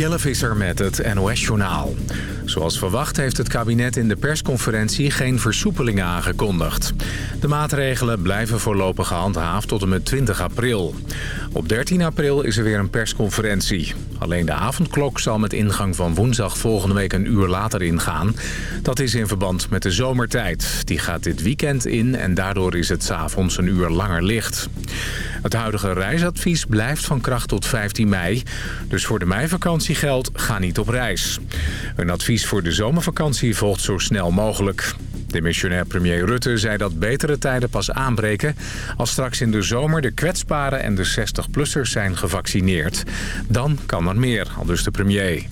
Jelle Visser met het NOS-journaal. Zoals verwacht heeft het kabinet in de persconferentie geen versoepelingen aangekondigd. De maatregelen blijven voorlopig gehandhaafd tot en met 20 april. Op 13 april is er weer een persconferentie. Alleen de avondklok zal met ingang van woensdag volgende week een uur later ingaan. Dat is in verband met de zomertijd. Die gaat dit weekend in en daardoor is het s'avonds een uur langer licht. Het huidige reisadvies blijft van kracht tot 15 mei. Dus voor de meivakantie geldt, ga niet op reis. Een advies voor de zomervakantie volgt zo snel mogelijk. De missionair premier Rutte zei dat betere tijden pas aanbreken... als straks in de zomer de kwetsbaren en de 60-plussers zijn gevaccineerd. Dan kan er meer, al dus de premier.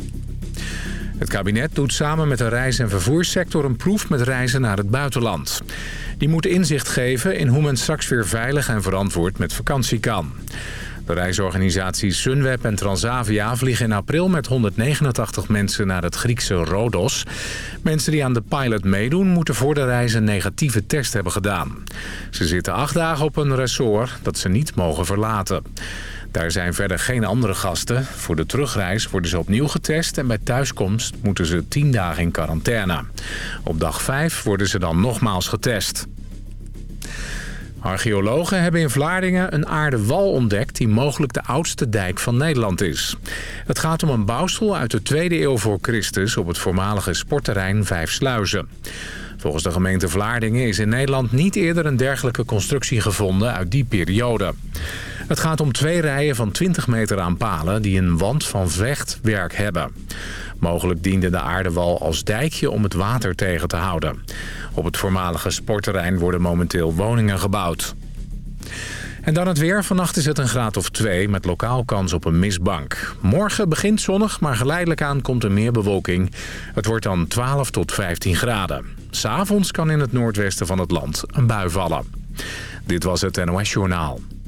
Het kabinet doet samen met de reis- en vervoerssector een proef met reizen naar het buitenland. Die moet inzicht geven in hoe men straks weer veilig en verantwoord met vakantie kan. De reisorganisaties Sunweb en Transavia vliegen in april met 189 mensen naar het Griekse Rodos. Mensen die aan de pilot meedoen moeten voor de reis een negatieve test hebben gedaan. Ze zitten acht dagen op een resort dat ze niet mogen verlaten. Daar zijn verder geen andere gasten. Voor de terugreis worden ze opnieuw getest en bij thuiskomst moeten ze 10 dagen in quarantaine. Op dag 5 worden ze dan nogmaals getest. Archeologen hebben in Vlaardingen een aardewal ontdekt... die mogelijk de oudste dijk van Nederland is. Het gaat om een bouwsel uit de 2e eeuw voor Christus... op het voormalige sportterrein Vijf Sluizen. Volgens de gemeente Vlaardingen is in Nederland niet eerder een dergelijke constructie gevonden uit die periode. Het gaat om twee rijen van 20 meter aan palen die een wand van vechtwerk hebben. Mogelijk diende de aardewal als dijkje om het water tegen te houden. Op het voormalige sportterrein worden momenteel woningen gebouwd. En dan het weer. Vannacht is het een graad of 2 met lokaal kans op een mistbank. Morgen begint zonnig, maar geleidelijk aan komt er meer bewolking. Het wordt dan 12 tot 15 graden. S'avonds kan in het noordwesten van het land een bui vallen. Dit was het NOS Journaal.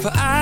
For I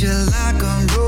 you like a road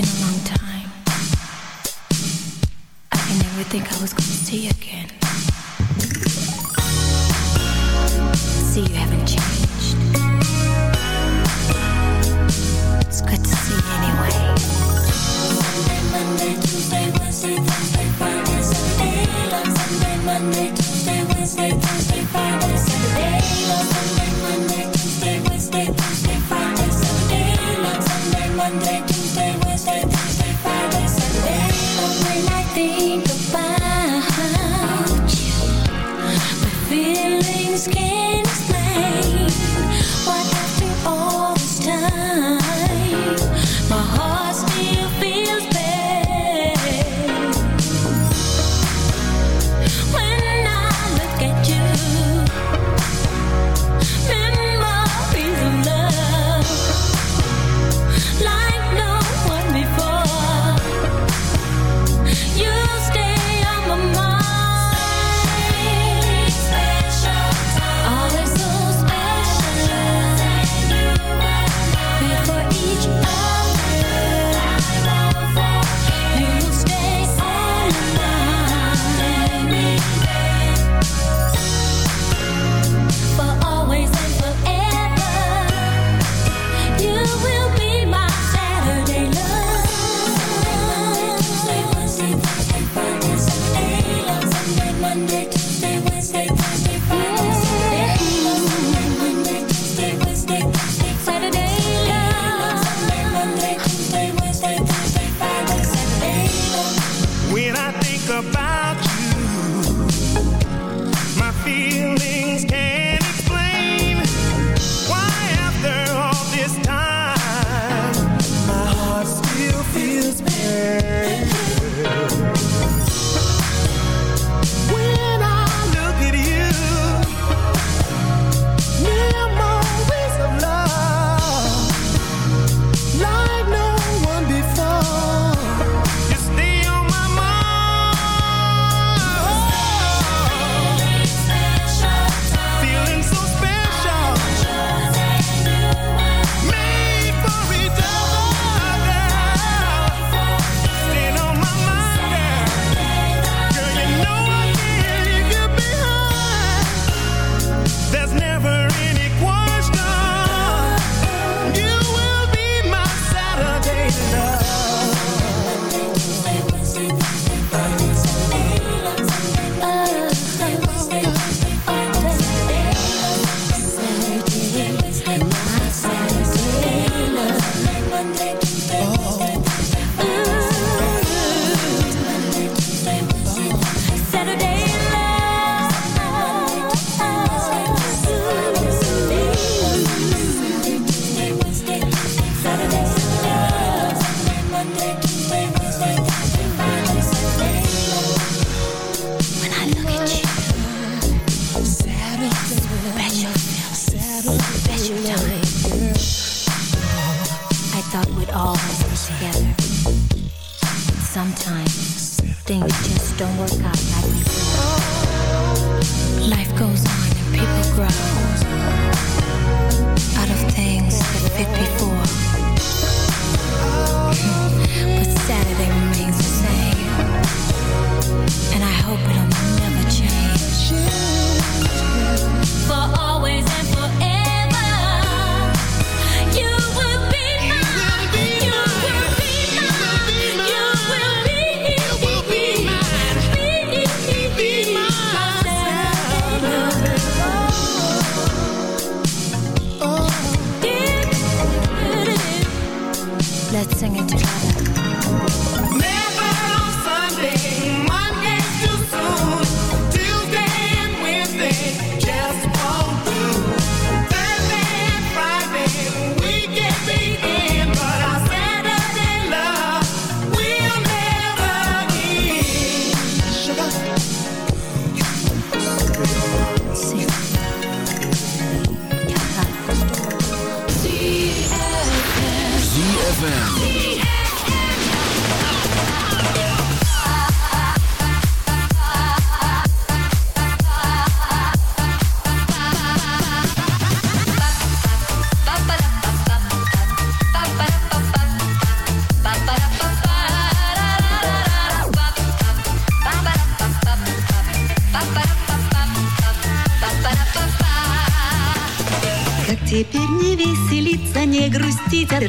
been a long time. I didn't think I was gonna see you again. See, you haven't changed. about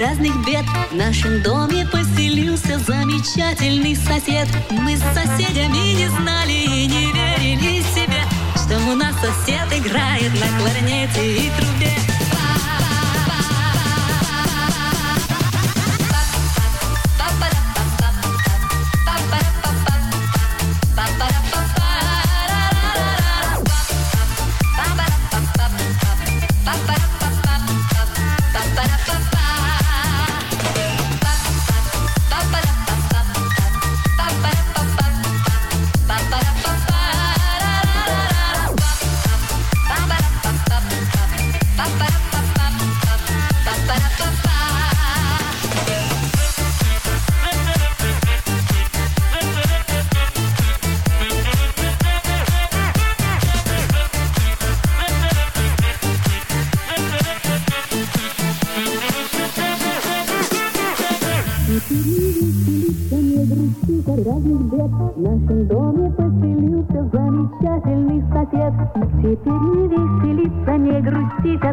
разных бед в нашем доме.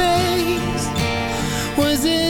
face? Was it